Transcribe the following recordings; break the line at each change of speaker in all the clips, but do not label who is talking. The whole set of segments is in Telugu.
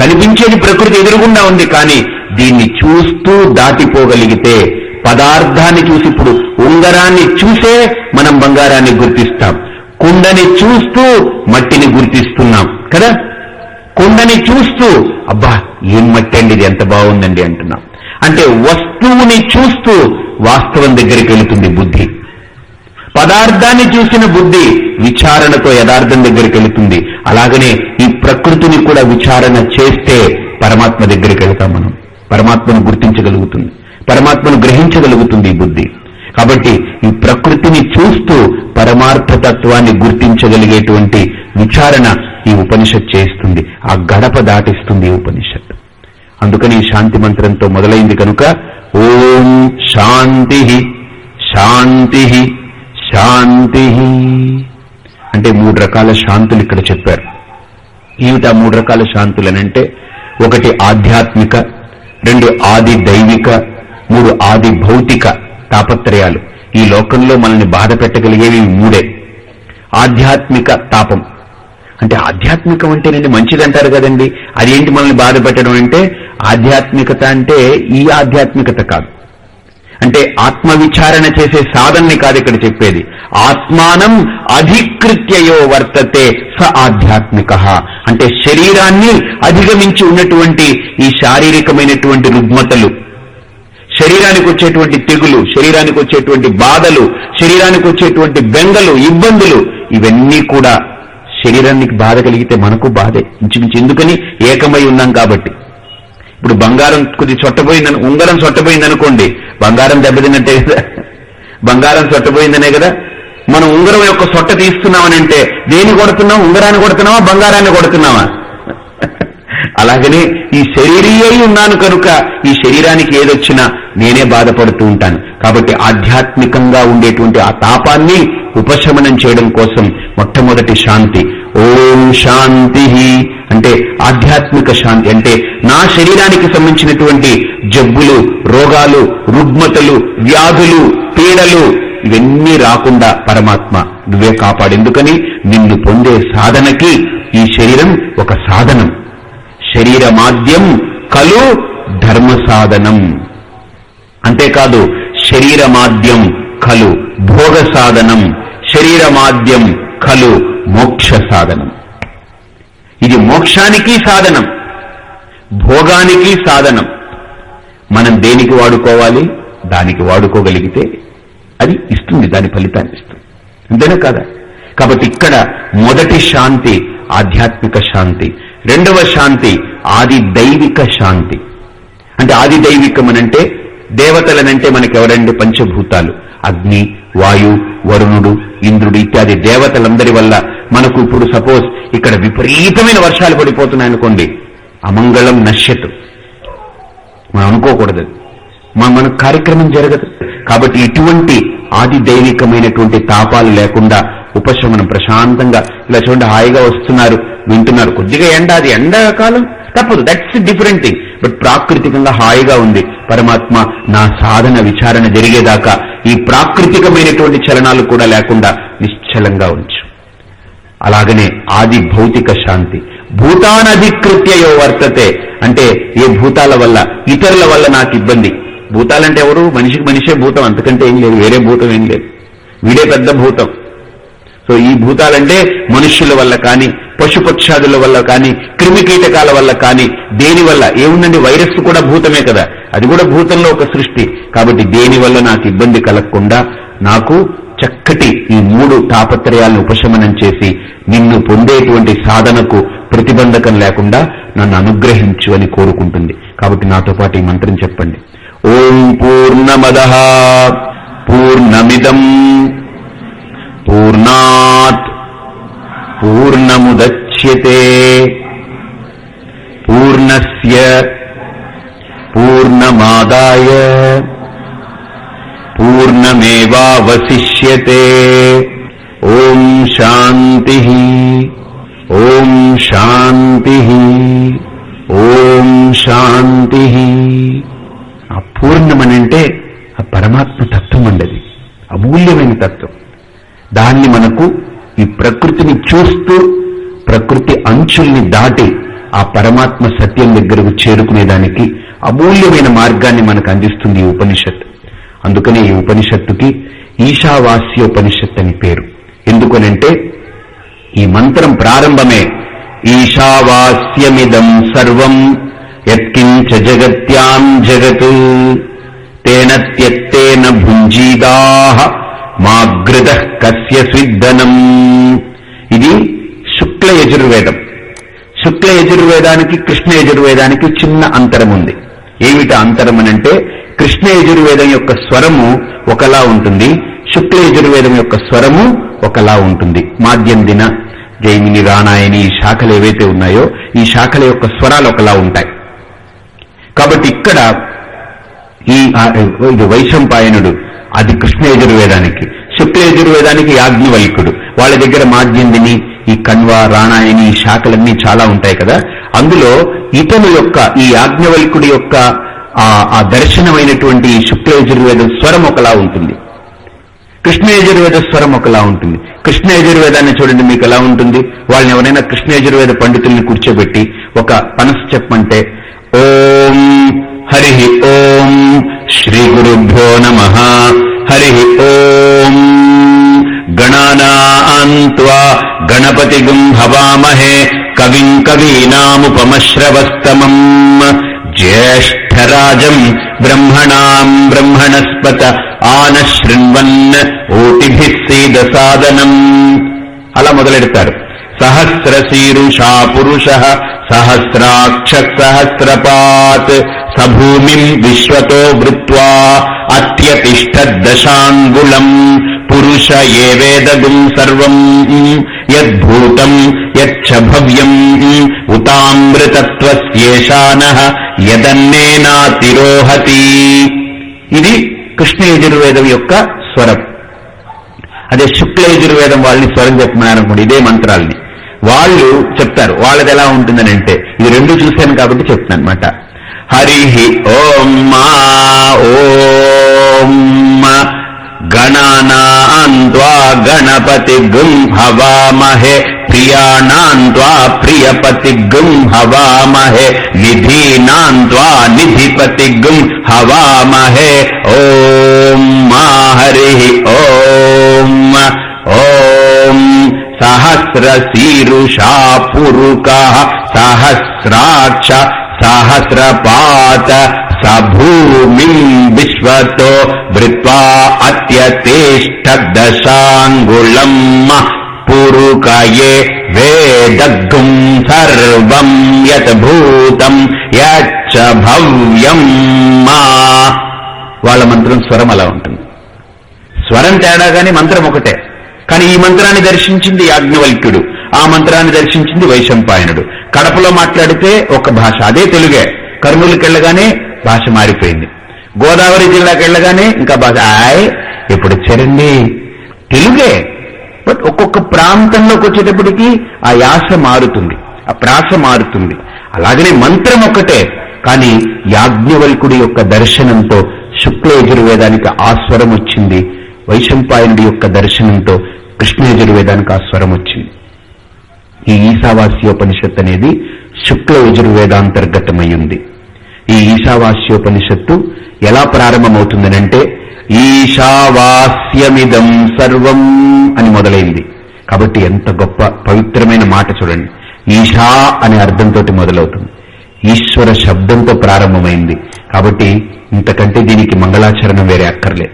కనిపించేది ప్రకృతి ఎదురుగుండా ఉంది కానీ దీన్ని చూస్తూ దాటిపోగలిగితే పదార్థాన్ని చూసి ఇప్పుడు ఉంగరాన్ని చూసే మనం బంగారాన్ని గుర్తిస్తాం. కుండని చూస్తూ మట్టిని గుర్తిస్తున్నాం కదా? కుండని చూస్తూ అబ్బా ఏం మట్టి అండి ఇది? ఎంత బాగుందండి అంటున్నాం. అంటే వస్తువుని చూస్తూ వాస్తవం దగ్గరికి వెళుతుంది బుద్ధి. పదార్థాన్ని చూసిన బుద్ధి విచారణతో యథార్థం దగ్గరికి వెళుతుంది. అలాగనే ఈ ప్రకృతిని కూడా విచారణ చేస్తే పరమాత్మ దగ్గరికి వెళ్తాం మనం. పరమాత్మను గుర్తించగలుగుతుంది. పరమాత్మను గ్రహించగలుగుతుంది ఈ బుద్ధి. కాబట్టి ఈ ప్రకృతిని చూస్తూ పరమార్థతత్వాన్ని గుర్తించగలిగేటువంటి విచారణ ఈ ఉపనిషత్ చేస్తుంది. ఆ గడప దాటిస్తుంది ఈ ఉపనిషత్. అందుకని ఈ శాంతి మంత్రంతో మొదలైంది కనుక ఓం శాంతి శాంతి శాంతి. అంటే మూడు రకాల శాంతులు ఇక్కడ చెప్పారు. ఏమిటా మూడు రకాల శాంతులనంటే ఒకటి ఆధ్యాత్మిక రెండు ఆది దైవిక మూడు ఆది భౌతిక తాపత్రయాలు. ఈ లోకంలో మనల్ని బాధ పెట్టగలిగేవి మూడే. ఆధ్యాత్మిక తాపం. అంటే ఆధ్యాత్మికం అంటేనండి మంచిదంటారు కదండి. అదేంటి మనల్ని బాధ పెట్టడం అంటే ఆధ్యాత్మికత అంటే ఈ ఆధ్యాత్మికత కాదు. అంటే ఆత్మవిచారణ చేసే సాధనని కాదు ఇక్కడ చెప్పేది. ఆత్మానం అధికృత్యయో వర్తతే స ఆధ్యాత్మిక. అంటే శరీరాన్ని అధిగమించి ఉన్నటువంటి ఈ శారీరకమైనటువంటి రుగ్మతలు శరీరానికి వచ్చేటువంటి తెగులు శరీరానికి వచ్చేటువంటి బాధలు శరీరానికి వచ్చేటువంటి బెంగలు ఇబ్బందులు ఇవన్నీ కూడా శరీరానికి బాధ కలిగితే మనకు బాధే. ఇంచుమించు ఎందుకని? ఏకమై ఉన్నాం కాబట్టి. ఇప్పుడు బంగారం కొద్ది చొట్టబోయిందని ఉంగరం చొట్టపోయిందనుకోండి బంగారం దెబ్బతిన్నట్టే కదా. బంగారం చొట్టపోయిందనే కదా. మనం ఉంగరం యొక్క సొట్ట తీస్తున్నామని అంటే దేని కొడుతున్నాం? ఉంగరాన్ని కొడుతున్నావా? బంగారాన్ని కొడుతున్నావా? అలాగనే ఈ శరీరీయై ఉన్నాను కనుక ఈ శరీరానికి ఏదొచ్చినా నేనే బాధపడుతూ ఉంటాను. కాబట్టి ఆధ్యాత్మికంగా ఉండేటువంటి ఆ తాపాన్ని ఉపశమనం చేయడం కోసం మొట్టమొదటి శాంతి ఓం శాంతి అంటే ఆధ్యాత్మిక శాంతి అంటే నా శరీరానికి సంబంధించినటువంటి జబ్బులు రోగాలు రుగ్మతలు వ్యాధులు పీడలు ఇవన్నీ రాకుండా పరమాత్మ నువ్వే కాపాడెందుకని నిన్ను పొందే సాధనకి ఈ శరీరం ఒక సాధనం. శరీర మాద్యం కలు ధర్మ సాధనం. అంతేకాదు శరీర మాద్యం కలు భోగ సాధనం. శరీర కలు మోక్ష సాధనం. ఇది మోక్షానికి సాధనం భోగానికి సాధనం. మనం దేనికి వాడుకోవాలి? దానికి వాడుకోగలిగితే అది ఇస్తుంది దాని ఫలితాన్ని ఇస్తుంది. అంతేనా కదా? కాబట్టి ఇక్కడ మొదటి శాంతి ఆధ్యాత్మిక శాంతి రెండవ శాంతి ఆది దైవిక శాంతి. అంటే ఆది దైవికం అనంటే దేవతలనంటే మనకెవరండి? పంచభూతాలు. అగ్ని వాయు వరుణుడు ఇంద్రుడు ఇత్యాది దేవతలందరి వల్ల మనకు ఇప్పుడు సపోజ్ ఇక్కడ విపరీతమైన వర్షాలు పడిపోతున్నాయి అనుకోండి అమంగళం నశ్యతు. మనం అనుకోకూడదు. మన కార్యక్రమం జరగదు. కాబట్టి ఇటువంటి ఆది దైవికమైనటువంటి తాపాలు లేకుండా ఉపశమనం ప్రశాంతంగా ఇలా చూడండి హాయిగా వస్తున్నారు వింటున్నారు. కొద్దిగా ఎండ అది ఎండాకాలం తప్పదు. దట్స్ డిఫరెంట్ థింగ్ బట్ ప్రాకృతికంగా హాయిగా ఉంది. పరమాత్మ నా సాధన విచారణ జరిగేదాకా ఈ ప్రాకృతికమైనటువంటి చలనాలు కూడా లేకుండా నిశ్చలంగా ఉంచు. అలాగనే ఆది భౌతిక శాంతి. భూతానధికృత్యయో వర్తతే. అంటే ఏ భూతాల వల్ల ఇతరుల వల్ల నాకు ఇబ్బంది. భూతాలంటే ఎవరు? మనిషికి మనిషే భూతం అంతకంటే ఏం లేదు. వేరే భూతం ఏం లేదు. వీడే పెద్ద భూతం. సో ఈ భూతాలంటే మనుష్యుల వల్ల కానీ పశుపక్షాదుల వల్ల కానీ క్రిమికీటకాల వల్ల కానీ దేని వల్ల? ఏముందండి? వైరస్ కూడా భూతమే కదా. అది కూడా భూతంలో ఒక సృష్టి. కాబట్టి దేని వల్ల నాకు ఇబ్బంది కలగకుండా నాకు చక్కటి ఈ మూడు తాపత్రయాలను ఉపశమనం చేసి నిన్ను పొందేటువంటి సాధనకు ప్రతిబంధకం లేకుండా నన్ను అనుగ్రహించు అని కోరుకుంటుంది. కాబట్టి నాతో పాటు ఈ మంత్రం చెప్పండి. ఓం పూర్ణమద పూర్ణమిదం పూర్ణాత్ పూర్ణముద్యతే పూర్ణస్య పూర్ణమాదాయ పూర్ణమేవావశిష్యతే ఓం శాంతి ఓం శాంతి ఓం శాంతి ఆ పూర్ణమనంటే ఆ పరమాత్మ తత్వం ఉండదు అమూల్యమైన తత్వం. దాన్ని మనకు ఈ ప్రకృతిని చూస్తూ ప్రకృతి అంచుల్ని దాటి ఆ పరమాత్మ సత్యం దగ్గరకు చేరుకునేదానికి అమూల్యమైన మార్గాన్ని మనకు అందిస్తుంది ఈ ఉపనిషత్ అందుకనే ఈ ఉపనిషత్తుకి ఈశావాస్యోపనిషత్ అని పేరు. ఎందుకనంటే ఈ మంత్రం ప్రారంభమే ఈశావాస్యమిదం సర్వం యత్కించ జగత్యాం జగత్ తేన త్యక్తేన భుంజీదా మాగృత కస్య స్విద్దనం ఇది శుక్ల యజుర్వేదం. శుక్ల యజుర్వేదానికి కృష్ణ యజుర్వేదానికి చిన్న అంతరం ఉంది. ఏమిటి అంతరమనంటే కృష్ణ యజుర్వేదం యొక్క స్వరము ఒకలా ఉంటుంది శుక్ల యజుర్వేదం యొక్క స్వరము ఒకలా ఉంటుంది. మాధ్యం దిన జైమిని రానాయని ఈ శాఖలు ఏవైతే ఉన్నాయో ఈ శాఖల యొక్క స్వరాలు ఒకలా ఉంటాయి. కాబట్టి ఇక్కడ ఈ ఇది వైశంపాయనుడు అది కృష్ణ యజుర్వేదానికి శుక్ల యజుర్వేదానికి యాజ్ఞవల్కుడు. వాళ్ళ దగ్గర మాధ్యందిని ఈ కన్వ రాణాయని ఈ శాఖలన్నీ చాలా ఉంటాయి కదా అందులో ఇతను యొక్క ఈ యాజ్ఞవల్కుడి యొక్క ఆ దర్శనమైనటువంటి శుక్లయజుర్వేద స్వరం ఒకలా ఉంటుంది. కృష్ణ యజుర్వేద స్వరం ఒకలా ఉంటుంది. కృష్ణ యజుర్వేదాన్ని చూడండి మీకు ఎలా ఉంటుంది. వాళ్ళని ఎవరైనా కృష్ణ యజుర్వేద పండితుల్ని కూర్చోబెట్టి ఒక పనసు చెప్పమంటే ఓం హరి ఓం శ్రీ గురుభ్యో నమ. హరి ఓం గణానా గణపతి గుం హవామహే. కవిం కవీనాముపమశ్రవస్తమం. జ్యేష్టరాజం బ్రహ్మణాం బ్రహ్మణస్పత ఆనశృణ్వన్ ఓటిభిः సీదసాదనం. అలా మొదలెడతారు. సహస్రశీరుషా పురుష సహస్రాక్ష సహస్రపాత్ సభూమిం విశ్వతో వృత్వా అత్యతిష్టదశాంగుళం పురుష ఏ వేదగుం సర్వం. యద్భూతం యచ్చ భవ్యం ఉతామృతత్వస్యేషాన యదన్నేనాతిరోహతి ఇది కృష్ణ యజుర్వేదం యొక్క స్వరం. అదే శుక్ల యజుర్వేదం వాళ్ళని స్వరం చెప్పమన్నారనుకోండి ఇదే మంత్రాల్ని. వాళ్ళు చెప్తారు వాళ్ళది ఎలా ఉంటుందని అంటే ఇది రెండు చూశాను కాబట్టి చెప్తాను అనమాట హరి ఓం మా ఓం గణానాన్వా గణపతి గుం హవామహే ప్రియాణాన్వా ప్రియపతి గుం హవామహే నిధీనాన్వా నిధిపతి గుం హవామహే ఓం మా హరి ఓం ఓం సహస్రశీరుషా పురుకా సహస్రాక్ష స సభూమిం విశ్వతో అత్యతిష్ట అత్యతిష్టదశాంగుళం పురుకయే వేదగ్గుం సర్వం యత్ భూతం యచ్చ భవ్యం మా వాళ్ళ మంత్రం స్వరం అలా ఉంటుంది. స్వరం తేడా కానీ మంత్రం ఒకటే. కానీ ఈ మంత్రాన్ని దర్శించింది యాజ్ఞవల్క్యుడు. ఆ మంత్రాన్ని దర్శించింది వైశంపాయనుడు. కడపలో మాట్లాడితే ఒక భాష అదే తెలుగే. కర్నూలుకెళ్ళగానే భాష మారిపోయింది. గోదావరి జిల్లాకి వెళ్ళగానే ఇంకా భాష ఆయ్ ఇప్పుడు వచ్చారండి తెలుగే. బట్ ఒక్కొక్క ప్రాంతంలోకి వచ్చేటప్పటికి ఆ యాస మారుతుంది. ఆ ప్రాస మారుతుంది. అలాగనే మంత్రం ఒక్కటే కానీ యాజ్ఞవల్కుడి యొక్క దర్శనంతో శుక్ల యజుర్వేదానికి ఆ స్వరం వచ్చింది. వైశంపాయనుడి యొక్క దర్శనంతో కృష్ణ యజుర్వేదానికి ఆ స్వరం వచ్చింది. ఈ ఈశావాస్యోపనిషత్ అనేది శుక్ల యజుర్వేదాంతర్గతమయ్యింది ఈ ఈశావాస్యోపనిషత్తు ఎలా ప్రారంభమవుతుందనంటే ఈశావాస్యమిదం సర్వం అని మొదలైంది. కాబట్టి ఎంత గొప్ప పవిత్రమైన మాట చూడండి. ఈశా అనే అర్థంతో మొదలవుతుంది. ఈశ్వర శబ్దంతో ప్రారంభమైంది. కాబట్టి ఇంతకంటే దీనికి మంగళాచరణం వేరే అక్కర్లే.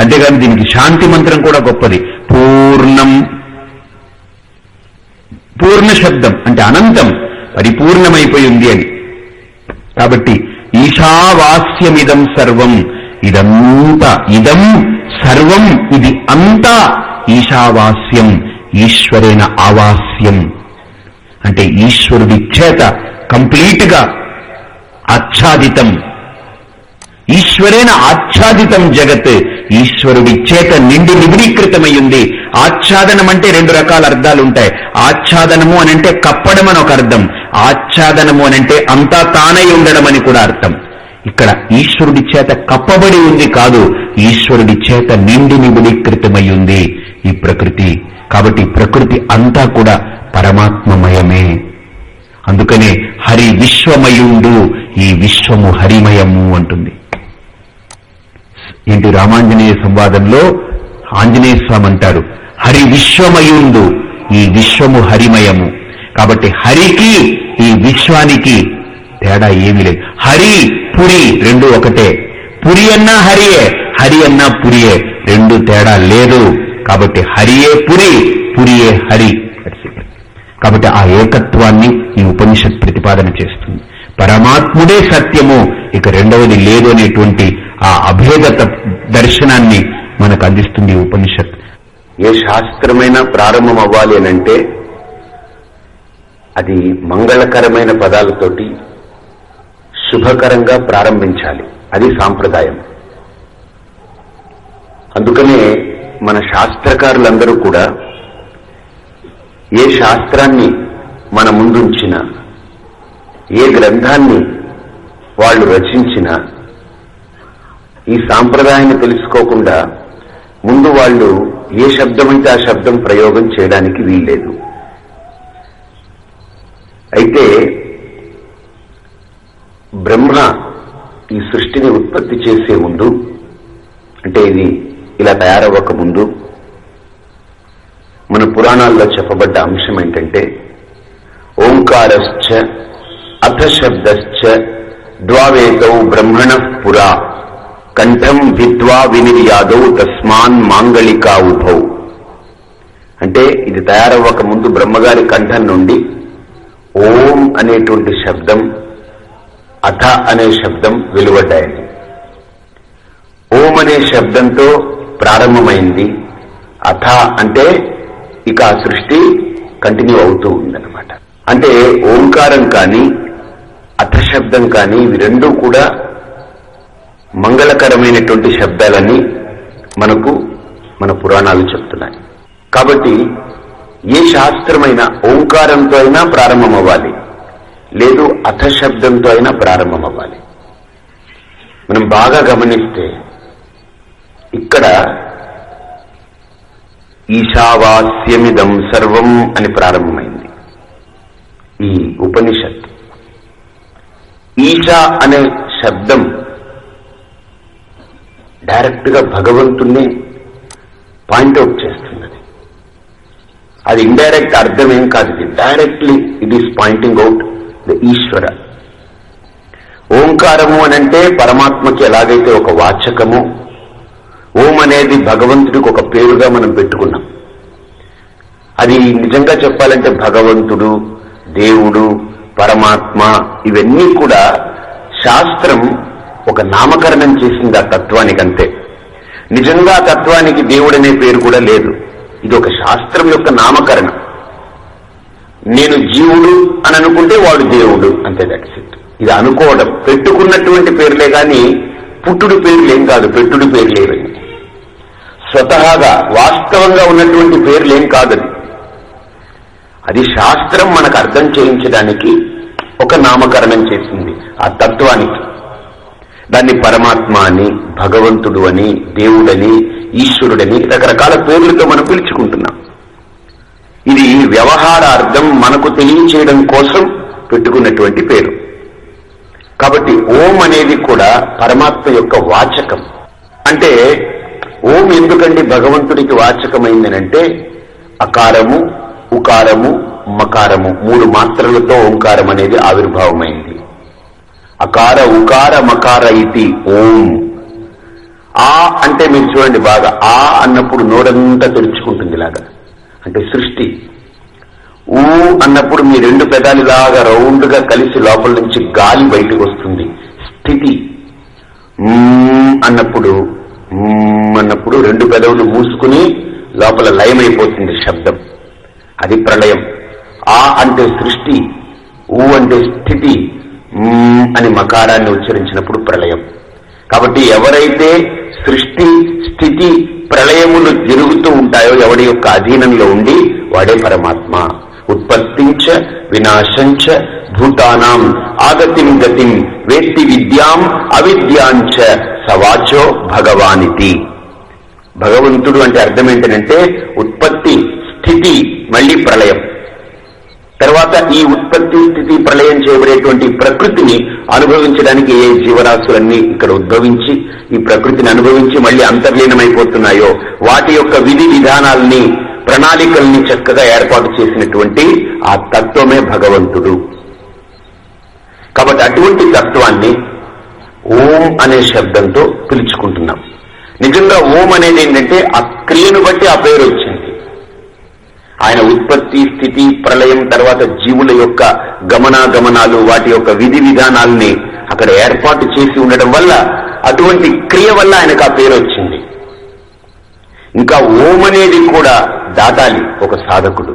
అంతేగాని దీనికి శాంతి మంత్రం కూడా గొప్పది. పూర్ణం. పూర్ణ శబ్దం అంటే అనంతం. పరిపూర్ణమైపోయింది అని. కాబట్టి ఈశావాస్యమిదం సర్వం. ఇదంతా ఇదం సర్వం ఇది అంతా ఈశావాస్యం ఈశ్వరేణ ఆవాస్యం. అంటే ఈశ్వరుడి చేత కంప్లీట్గా ఆచ్ఛాదితం. ఈశ్వరేణ ఆచ్ఛాదితం జగత్ ఈశ్వరుడి చేత నిండి నిబిడీకృతమయ్యింది. ఆచ్ఛాదనం అంటే రెండు రకాల అర్థాలు ఉంటాయి ఆచ్ఛాదనము అని అంటే కప్పడం అని ఒక అర్థం ఆచ్ఛాదనము అనంటే అంతా తానై ఉండడం అని కూడా అర్థం. ఇక్కడ ఈశ్వరుడి చేత కప్పబడి ఉంది కాదు ఈశ్వరుడి చేత నిండి నిబుడీకృతమై ఉంది ఈ ప్రకృతి. కాబట్టి ప్రకృతి అంతా కూడా పరమాత్మమయమే. అందుకనే హరి విశ్వమయుండు ఈ విశ్వము హరిమయము అంటుంది. ఏంటి రామాంజనేయ సంవాదంలో ఆంజనేయ స్వామి అంటారు హరి విశ్వమయుండు ఈ విశ్వము హరిమయము. కాబట్టి హరికి ఈ విశ్వానికి తేడా ఏమీ లేదు. హరి పురి రెండు ఒకటే. పురి అన్నా హరియే హరి అన్నా పురియే. రెండు తేడా లేదు. కాబట్టి హరియే పురి పురియే హరి. కాబట్టి ఆ ఏకత్వాన్ని ఈ ఉపనిషత్ ప్రతిపాదన చేస్తుంది. పరమాత్ముడే సత్యము ఇక రెండవది లేదు అనేటువంటి ఆ అభేదత దర్శనాన్ని మనకు అందిస్తుంది ఉపనిషత్.
ఏ శాస్త్రమైన ప్రారంభం అవ్వాలి అనంటే అది మంగళకరమైన పదాలతోటి శుభకరంగా ప్రారంభించాలి. అది సాంప్రదాయం. అందుకనే మన శాస్త్రకారులందరూ కూడా ఏ శాస్త్రాన్ని మన ముందుంచినా ఏ గ్రంథాన్ని వాళ్ళు రచించిన ఈ సాంప్రదాయాన్ని తెలుసుకోకుండా ముందు వాళ్ళు ఏ శబ్దమైతే ఆ శబ్దం ప్రయోగం చేయడానికి వీల్లేదు. అయితే బ్రహ్మ ఈ సృష్టిని ఉత్పత్తి చేసే ముందు అంటే ఇది ఇలా తయారవ్వక ముందు మన పురాణాల్లో చెప్పబడ్డ అంశం ఏంటంటే ఓంకారశ్చ అథశబ్దశ్చ ద్వావేదౌ బ్రహ్మణ పురా కంఠం విద్వా వినిర్యాదౌ తస్మాన్ మాంగళికా ఉభౌ. అంటే ఇది తయారవ్వక ముందు బ్రహ్మగారి కంఠం నుండి ఓం అనేటువంటి శబ్దం అథ అనే శబ్దం వెలువడ్డాయండి. ఓం అనే శబ్దంతో ప్రారంభమైంది. అథ అంటే ఇక ఆ సృష్టి కంటిన్యూ అవుతూ ఉందన్నమాట. అంటే ఓంకారం కానీ అథశబ్దం కానీ ఇవి రెండూ కూడా మంగళకరమైనటువంటి శబ్దాలని మనకు మన పురాణాలు చెప్తున్నాయి. కాబట్టి ఏ శాస్త్రమైనా ఓంకారంతో అయినా ప్రారంభం అవ్వాలి లేదు అథశబ్దంతో అయినా ప్రారంభం అవ్వాలి మనం బాగా గమనిస్తే ఇక్కడ ఈశావాస్యమిదం సర్వం అని ప్రారంభమైంది. ఈ ఉపనిషత్ ఈశా అనే శబ్దం డైరెక్ట్గా భగవంతుణ్ణి పాయింట్అవుట్ చేస్తుంది. అది ఇండైరెక్ట్ అర్థం ఏం కాదు. ఇది directly it is pointing out the Ishwara. ఓంకారము అనంటే పరమాత్మకి ఎలాగైతే ఒక వాచకము ఓం అనేది భగవంతుడికి ఒక పేరుగా మనం పెట్టుకున్నాం. అది నిజంగా చెప్పాలంటే భగవంతుడు దేవుడు పరమాత్మ ఇవన్నీ కూడా శాస్త్రం ఒక నామకరణం చేసింది ఆ తత్వానికి అంతే నిజంగా ఆ తత్వానికి దేవుడనే పేరు కూడా లేదు. ఇది ఒక శాస్త్రం యొక్క నామకరణం. నేను జీవుడు అని అనుకుంటే వాడు దేవుడు అంతే దట్స్ ఇట్ ఇది అనుకోవడం. పెట్టుకున్నటువంటి పేర్లే కానీ పుట్టుడు పేర్లేం కాదు పెట్టుడు పేర్లేవని స్వతహాగా వాస్తవంగా ఉన్నటువంటి పేర్లేం కాదని అది శాస్త్రం మనకు అర్థం చేయించడానికి ఒక నామకరణం చేసింది ఆ తత్వానికి. దాన్ని పరమాత్మ అని భగవంతుడు అని దేవుడని ఈశ్వరుడని రకరకాల పేర్లతో మనం పిలుచుకుంటున్నాం. ఇది వ్యవహారార్థం మనకు తెలియచేయడం కోసం పెట్టుకున్నటువంటి పేరు. కాబట్టి ఓం అనేది కూడా పరమాత్మ యొక్క వాచకం. అంటే ఓం ఎందుకండి భగవంతుడికి వాచకమైందనంటే అకారము ఉకారము మకారము మూడు మాత్రలతో ఓంకారం అనేది ఆవిర్భావమైంది. అకార ఉకార మకార ఇది ఓం. ఆ అంటే మీరు చూడండి బాగా ఆ అన్నప్పుడు నోరంతా తెరుచుకుంటుంది ఇలాగా. అంటే సృష్టి. ఊ అన్నప్పుడు మీ రెండు పెదాలు ఇలాగా రౌండ్గా కలిసి లోపల నుంచి గాలి బయటకు వస్తుంది. స్థితి. అన్నప్పుడు అన్నప్పుడు రెండు పెదవులు మూసుకుని లోపల లయమైపోతుంది శబ్దం. అది ప్రళయం. ఆ అంటే సృష్టి ఊ అంటే స్థితి అని మకారాన్ని ఉచ్చరించినప్పుడు ప్రళయం. కాబట్టి ఎవరైతే సృష్టి స్థితి ప్రళయములు జరుగుతూ ఉంటాయో ఎవడి యొక్క అధీనంలో ఉండి వాడే పరమాత్మ. ఉత్పత్తించ వినాశంచ భూతానాం ఆగతిం గతిం వేత్తి విద్యాం అవిద్యాంచ సవాచో భగవానితి. భగవంతుడు అంటే అర్థం ఏంటంటే ఉత్పత్తి స్థితి మళ్ళీ ప్రళయం. తర్వాత ఈ ఉత్పత్తి స్థితి ప్రళయం చేయబడేటువంటి ప్రకృతిని అనుభవించడానికి ఏ జీవరాశులన్నీ ఇక్కడ ఉద్భవించి ఈ ప్రకృతిని అనుభవించి మళ్ళీ అంతర్లీనమైపోతున్నాయో వాటి యొక్క విధి విధానాల్ని ప్రణాళికల్ని చక్కగా ఏర్పాటు చేసినటువంటి ఆ తత్వమే భగవంతుడు. కాబట్టి అటువంటి తత్వాన్ని ఓం అనే శబ్దంతో పిలుచుకుంటున్నాం. నిజంగా ఓం అనేది ఏంటంటే ఆ క్రియను బట్టి ఆ పేరు వచ్చింది. ఆయన ఉత్పత్తి స్థితి ప్రళయం తర్వాత జీవుల యొక్క గమనాగమనాలు వాటి యొక్క విధి విధానాల్ని అక్కడ ఏర్పాటు చేసి ఉండడం వల్ల అటువంటి క్రియ వల్ల ఆయనకు ఆ పేరు వచ్చింది. ఇంకా ఓం అనేది కూడా దాటాలి ఒక సాధకుడు.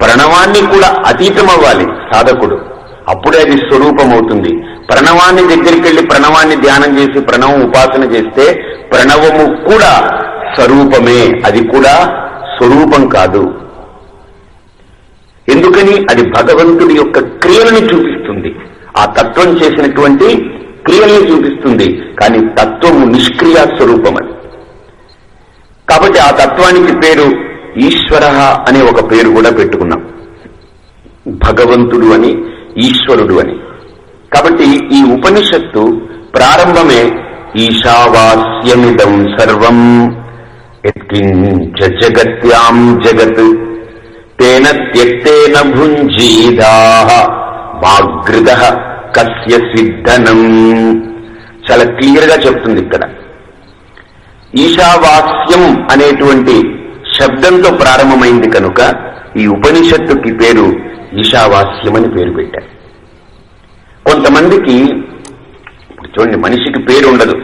ప్రణవాన్ని కూడా అతీతం అవ్వాలి సాధకుడు. అప్పుడే అది స్వరూపం అవుతుంది ప్రణవాన్ని దగ్గరికి వెళ్ళి ప్రణవాన్ని ధ్యానం చేసి ప్రణవం ఉపాసన చేస్తే ప్రణవము కూడా స్వరూపమే. అది కూడా స్వరూపం కాదు. ఎందుకని అది భగవంతుడి యొక్క క్రియలను చూపిస్తుంది. ఆ తత్వం చేసినటువంటి క్రియలను చూపిస్తుంది. కానీ తత్వము నిష్క్రియా స్వరూపం అది కాబట్టి ఆ తత్వానికి పేరు ఈశ్వర అనే ఒక పేరు కూడా పెట్టుకున్నాం. భగవంతుడు అని ఈశ్వరుడు అని. కాబట్టి ఈ ఉపనిషత్తు ప్రారంభమే ఈశావాస్యమిదం సర్వం. జగత్యాం జగత్. తేన త్యక్తేన భుంజీదా కస్య సిద్ధనం. చాలా క్లియర్గా చెప్తుంది ఇక్కడ. ఈశావాస్యం అనేటువంటి శబ్దంతో ప్రారంభమైంది కనుక ఈ ఉపనిషత్తుకి పేరు ఈశావాస్యం అని పేరు పెట్టారు. కొంతమందికి చూడండి మనిషికి పేరు ఉండదు.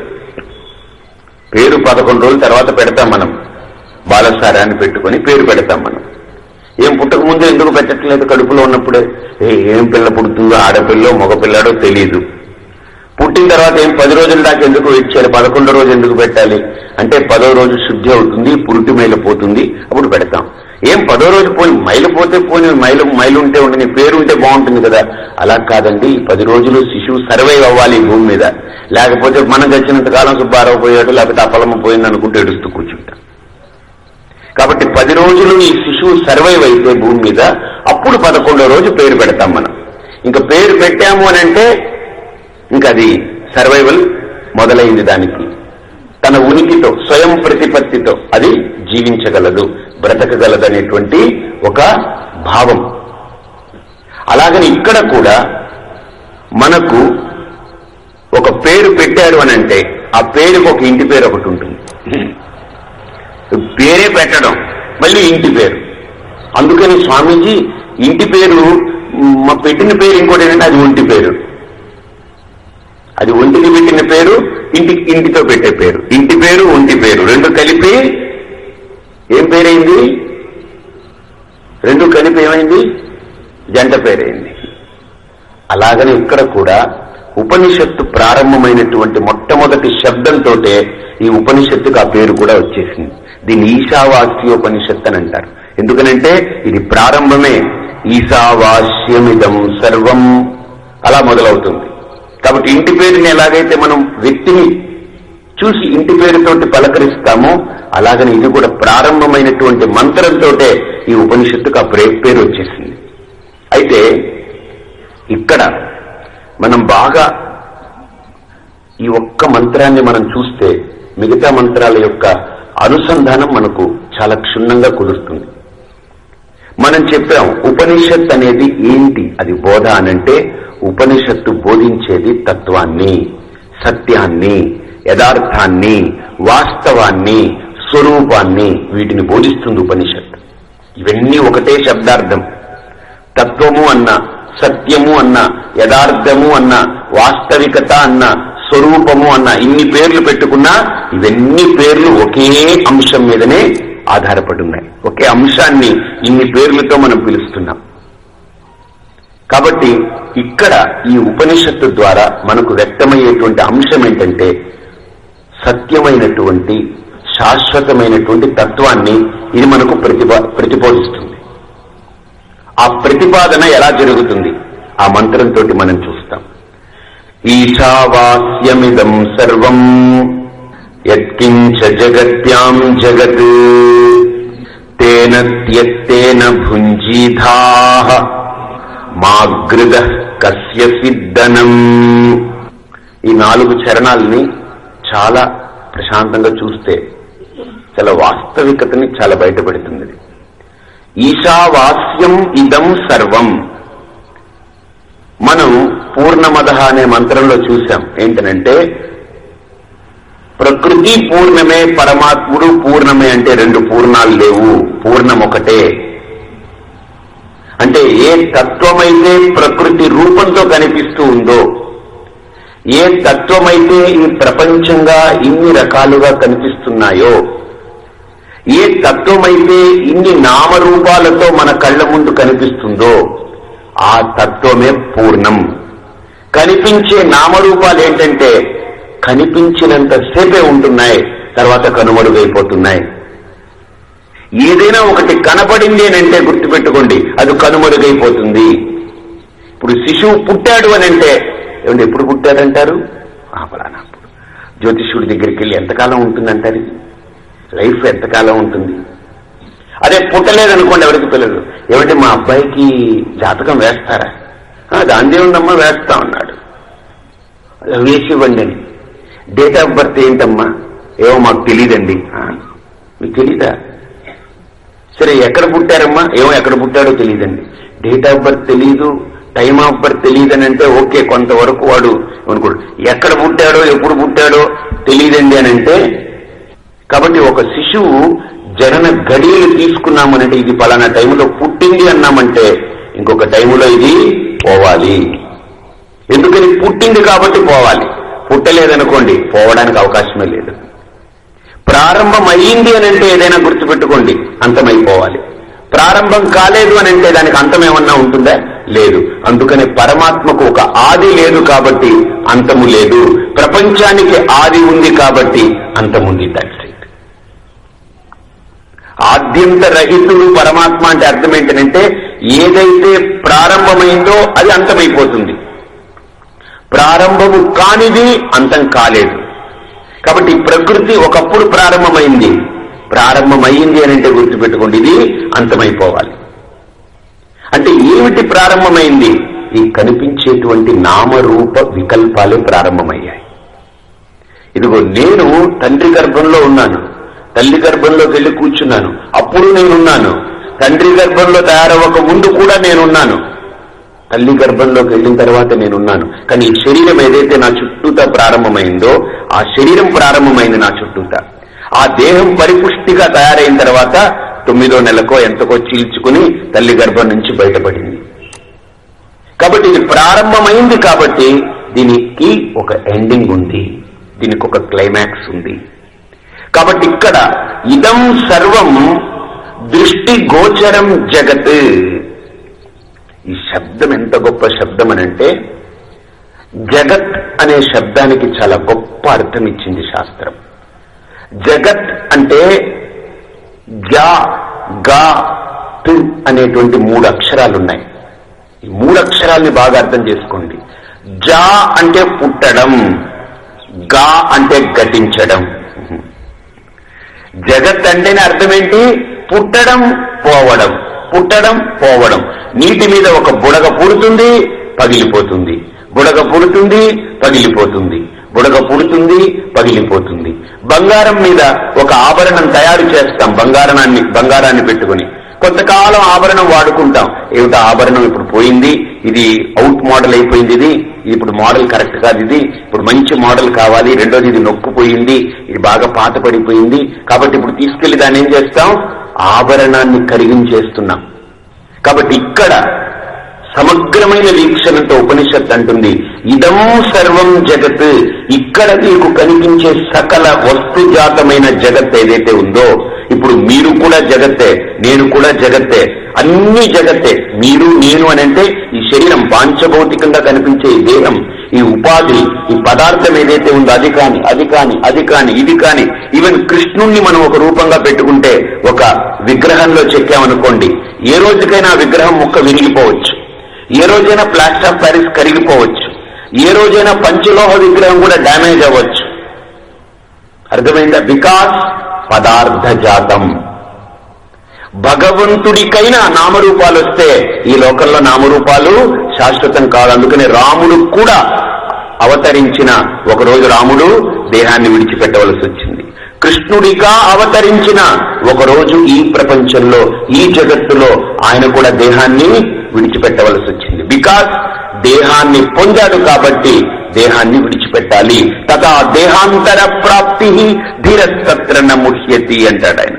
పేరు పదకొండు రోజుల తర్వాత పెడతాం మనం. బాలసారాన్ని పెట్టుకొని పేరు పెడతాం మనం. ఏం పుట్టక ముందే ఎందుకు పెట్టట్లేదు? కడుపులో ఉన్నప్పుడే. ఏం పిల్ల పుడుతుందో ఆడపిల్లో మగపిల్లాడో తెలియదు పుట్టిన తర్వాత ఏం పది రోజుల దాకా ఎందుకు ఇచ్చారు పదకొండో రోజు ఎందుకు పెట్టాలి? అంటే పదో రోజు శుద్ధి అవుతుంది పురుటి మైలు పోతుంది అప్పుడు పెడతాం. ఏం పదో రోజు పోని మైలు పోతే పోని మైలు మైలు ఉంటే ఉండని పేరు ఉంటే బాగుంటుంది కదా. అలా కాదండి పది రోజులు శిశువు సర్వైవ్ అవ్వాలి భూమి మీద. లేకపోతే మనం తెచ్చినంత కాలం సుబ్బారావు పోయాడు లేకపోతే అపలమ్మ పోయింది అనుకుంటూ ఏడుస్తూ కూర్చుంటాం. కాబట్టి పది రోజులు ఈ శిశువు సర్వైవ్ అయితే భూమి మీద అప్పుడు పదకొండో రోజు పేరు పెడతాం మనం. ఇంకా పేరు పెట్టాము అని అంటే ఇంకా అది సర్వైవల్ మొదలైంది దానికి. తన ఉనికితో స్వయం ప్రతిపత్తితో అది జీవించగలదు బ్రతకగలదు అనేటువంటి ఒక భావం. అలాగని ఇక్కడ కూడా మనకు ఒక పేరు పెట్టారు అని అంటే ఆ పేరుకు ఒక ఇంటి పేరు ఒకటి ఉంటుంది. పేరే పెట్టడం మళ్ళీ ఇంటి పేరు. అందుకని స్వామీజీ ఇంటి పేరు మా పెట్టిన పేరు ఇంకోటి ఏంటంటే అది ఒంటి పేరు. అది ఒంటికి పెట్టిన పేరు ఇంటికి ఇంటితో పెట్టే పేరు. ఇంటి పేరు ఒంటి పేరు. రెండు కలిపి ఏం పేరైంది? రెండు కలిపి ఏమైంది? జంట పేరైంది. అలాగనే ఇక్కడ కూడా ఉపనిషత్తు ప్రారంభమైనటువంటి మొట్టమొదటి శబ్దంతో ఈ ఉపనిషత్తుకు ఆ పేరు కూడా వచ్చేసింది. దీన్ని ఈశావాస్యోపనిషత్ అని అంటారు ఎందుకనంటే ఇది ప్రారంభమే. ఈశావాస్యమిదం సర్వం. అలా మొదలవుతుంది. కాబట్టి ఇంటి పేరుని ఎలాగైతే మనం వ్యక్తిని చూసి ఇంటి పేరుతోటి పలకరిస్తామో అలాగని ఇది కూడా ప్రారంభమైనటువంటి మంత్రంతో ఈ ఉపనిషత్తుకు ఆ ప్రే పేరు వచ్చేసింది. అయితే ఇక్కడ మనం బాగా ఈ ఒక్క మంత్రాన్ని మనం చూస్తే మిగతా మంత్రాల యొక్క అనుసంధానం మనకు చాలా క్షుణ్ణంగా కుదురుతుంది. మనం చెప్పాం ఉపనిషత్ అనేది ఏంటి? అది బోధ అనంటే ఉపనిషత్తు బోధించేది తత్వాన్ని సత్యాన్ని యథార్థాన్ని వాస్తవాన్ని స్వరూపాన్ని వీటిని బోధిస్తుంది ఉపనిషత్ ఇవన్నీ ఒకటే శబ్దార్థం. తత్వము అన్న సత్యము అన్న యథార్థము అన్న వాస్తవికత అన్న స్వరూపము అన్న ఇన్ని పేర్లు పెట్టుకున్నా ఇవన్నీ పేర్లు ఒకే అంశం మీదనే ఆధారపడి ఉన్నాయి. ఒకే అంశాన్ని ఇన్ని పేర్లతో మనం పిలుస్తున్నాం. కాబట్టి ఇక్కడ ఈ ఉపనిషత్తు ద్వారా మనకు వ్యక్తమయ్యేటువంటి అంశం ఏంటంటే సత్యమైనటువంటి శాశ్వతమైనటువంటి తత్వాన్ని ఇది మనకు ప్రతిపా ప్రతిబోధిస్తుంది. ఆ ప్రతిపాదన ఎలా జరుగుతుంది? ఆ మంత్రంతో మనం చూస్తాం. ఈశావాస్యమిదం సర్వం యత్కించ జగత్యాం జగత్ పూర్ణేన త్యక్తేన భుంజీధా మాగృద కస్య సిద్ధనం ఈ నాలుగు చరణాలని చాలా ప్రశాంతంగా చూస్తే చాలా వాస్తవికతని చాలా బయటపెడుతుంది ఈశావాస్యం ఇదం సర్వం. మనం పూర్ణమద అనే మంత్రంలో చూశాం. ఏంటనంటే ప్రకృతి పూర్ణమే పరమాత్ముడు పూర్ణమే అంటే రెండు పూర్ణాలు లేవు. పూర్ణం ఒకటే. అంటే ఏ తత్వమైతే ప్రకృతి రూపంతో కనిపిస్తూ ఉందో ఏ తత్వమైతే ఈ ప్రపంచంగా ఇన్ని రకాలుగా కనిపిస్తున్నాయో ఏ తత్వమైతే ఇన్ని నామరూపాలతో మన కళ్ళ ముందు కనిపిస్తుందో ఆ తత్వమే పూర్ణం. కనిపించే నామరూపాలు ఏంటంటే కనిపించినంత సేపే ఉంటున్నాయి తర్వాత కనుమరుగైపోతున్నాయి ఏదైనా ఒకటి కనపడింది అని అంటే గుర్తుపెట్టుకోండి అది కనుమరుగైపోతుంది ఇప్పుడు శిశువు పుట్టాడు అని అంటే ఏమంటే ఎప్పుడు పుట్టాడంటారు? ఆ ఫలానా జ్యోతిష్యుడి దగ్గరికి వెళ్ళి ఎంతకాలం ఉంటుందంటారు? లైఫ్ ఎంతకాలం ఉంటుంది? అదే పుట్టలేదనుకోండి ఎవరికి పిల్లలు ఏమంటే మా అబ్బాయికి జాతకం వేస్తారా? "ఆ, ఉందమ్మా వేస్తా ఉన్నాడు. వేసి ఇవ్వండి అని. డేట్ ఆఫ్ బర్త్ ఏంటమ్మా? ఏమో మాకు తెలియదండి మీకు తెలీదా? సరే ఎక్కడ పుట్టారమ్మా? ఏమో ఎక్కడ పుట్టాడో తెలియదండి డేట్ ఆఫ్ బర్త్ తెలీదు టైమ్ ఆఫ్ బర్త్ తెలియదని అంటే ఓకే కొంతవరకు వాడు అనుకోడు. ఎక్కడ పుట్టాడో ఎప్పుడు పుట్టాడో తెలియదండి అని అంటే కాబట్టి ఒక శిశువు జనన గడియలు తీసుకున్నామనంటే ఇది పలానా టైంలో పుట్టింది అన్నామంటే ఇంకొక టైంలో ఇది పోవాలి. ఎందుకని పుట్టింది కాబట్టి పోవాలి? పుట్టలేదనుకోండి పోవడానికి అవకాశమే లేదు. ప్రారంభం అయ్యింది అని అంటే ఏదైనా గుర్తుపెట్టుకోండి అంతమైపోవాలి. ప్రారంభం కాలేదు అని అంటే దానికి అంతం ఏమన్నా ఉంటుందా? లేదు. అందుకని పరమాత్మకు ఒక ఆది లేదు కాబట్టి అంతము లేదు. ప్రపంచానికి ఆది ఉంది కాబట్టి అంతముంది దట్స్ ఆద్యంతరహితుడు ఆద్యంత రహితుడు పరమాత్మ అంటే అర్థం ఏంటంటే ఏదైతే ప్రారంభమైందో అది అంతమైపోతుంది. ప్రారంభము కానిది అంతం కాలేదు. కాబట్టి ప్రకృతి ఒకప్పుడు ప్రారంభమైంది. ప్రారంభమైంది అని అంటే గుర్తుపెట్టుకోండి ఇది అంతమైపోవాలి. అంటే ఏమిటి ప్రారంభమైంది? ఈ కనిపించేటువంటి నామరూప వికల్పాలే ప్రారంభమయ్యాయి. ఇదిగో నేను తండ్రి గర్భంలో ఉన్నాను. తల్లి గర్భంలోకి వెళ్ళి కూర్చున్నాను. అప్పుడు నేనున్నాను. తండ్రి గర్భంలో తయారవ్వక ముందు కూడా నేనున్నాను. తల్లి గర్భంలోకి వెళ్ళిన తర్వాత నేనున్నాను. కానీ ఈ శరీరం ఏదైతే నా చుట్టూత ప్రారంభమైందో ఆ శరీరం ప్రారంభమైంది నా చుట్టూతా. ఆ దేహం పరిపుష్టిగా తయారైన తర్వాత తొమ్మిదో నెలకో ఎంతకో చీల్చుకుని తల్లి గర్భం నుంచి బయటపడింది. కాబట్టి ఇది ప్రారంభమైంది కాబట్టి దీనికి ఒక ఎండింగ్ ఉంది. దీనికి ఒక క్లైమాక్స్ ఉంది. కాబట్టి ఇక్కడ ఇదం సర్వం దృష్టి గోచరం జగత్. ఈ శబ్దం ఎంత గొప్ప శబ్దం అనంటే జగత్ అనే శబ్దానికి చాలా గొప్ప అర్థం ఇచ్చింది శాస్త్రం. జగత్ అంటే జా గా తు అనేటువంటి మూడు అక్షరాలు ఉన్నాయి ఈ మూడు అక్షరాల్ని బాగా అర్థం చేసుకోండి. జా అంటే పుట్టడం గా అంటే ఘటించడం జగత్ అంటేనే అర్థం ఏంటి పుట్టడం పోవడం. పుట్టడం పోవడం. నీటి మీద ఒక బుడగ పుడుతుంది పగిలిపోతుంది. బుడగ పుడుతుంది పగిలిపోతుంది. బుడగ పుడుతుంది పగిలిపోతుంది. బంగారం మీద ఒక ఆభరణం తయారు చేస్తాం బంగారాన్ని బంగారాన్ని పెట్టుకుని. కొంతకాలం ఆభరణం వాడుకుంటాం. ఏమిటో ఆభరణం? ఇప్పుడు పోయింది. ఇది అవుట్ మోడల్ అయిపోయింది ఇది. ఇప్పుడు మోడల్ కరెక్ట్ కాదు ఇది. ఇప్పుడు మంచి మోడల్ కావాలి. రెండోది ఇది నొక్కుపోయింది ఇది బాగా పాత పడిపోయింది. కాబట్టి ఇప్పుడు తీసుకెళ్ళి దాన్ని ఏం చేస్తాం? ఆభరణాన్ని కరిగించేస్తున్నాం. కాబట్టి ఇక్కడ సమగ్రమైన వీక్షణతో ఉపనిషత్ అంటుంది. ఇదం సర్వం జగత్. ఇక్కడ మీకు కనిపించే సకల వస్తుజాతమైన జగత్ ఏదైతే ఉందో ఇప్పుడు మీరు కూడా జగత్తే నేను కూడా జగత్తే అన్ని జగత్తే మీరు నేను అని అంటే ఈ శరీరం పాంచభౌతికంగా కనిపించే ఈ దేహం ఈ ఉపాధి ఈ పదార్థం ఏదైతే ఉందో అది కాని అది కాని అది కాని ఇది కాని ఈవెన్ కృష్ణుణ్ణి మనం ఒక రూపంగా పెట్టుకుంటే ఒక విగ్రహంలో చెక్కామనుకోండి ఏ రోజుకైనా విగ్రహం ముక్క విరిగిపోవచ్చు. ఏ రోజైనా ప్లాస్టర్ ఆఫ్ ప్యారిస్ కరిగిపోవచ్చు. ఏ రోజైనా పంచలోహ విగ్రహం కూడా డ్యామేజ్ అవ్వచ్చు. అర్థమైందా? బికాస్ పదార్థ జాతం భగవంతుడికైనా నామరూపాలు వస్తే ఈ లోకంలో నామరూపాలు శాశ్వతం కాదు. అందుకని రాముడు కూడా అవతరించిన ఒకరోజు రాముడు దేహాన్ని విడిచిపెట్టవలసి వచ్చింది. కృష్ణుడిగా అవతరించిన ఒకరోజు ఈ ప్రపంచంలో ఈ జగత్తులో ఆయన కూడా దేహాన్ని విడిచిపెట్టవలసి వచ్చింది. బికాస్ దేహాన్ని పొందాడు కాబట్టి దేహాన్ని విడిచిపెట్టాలి. తథా దేహాంతర ప్రాప్తి ధీరస్తత్ర ముహ్యతి అంటాడు ఆయన.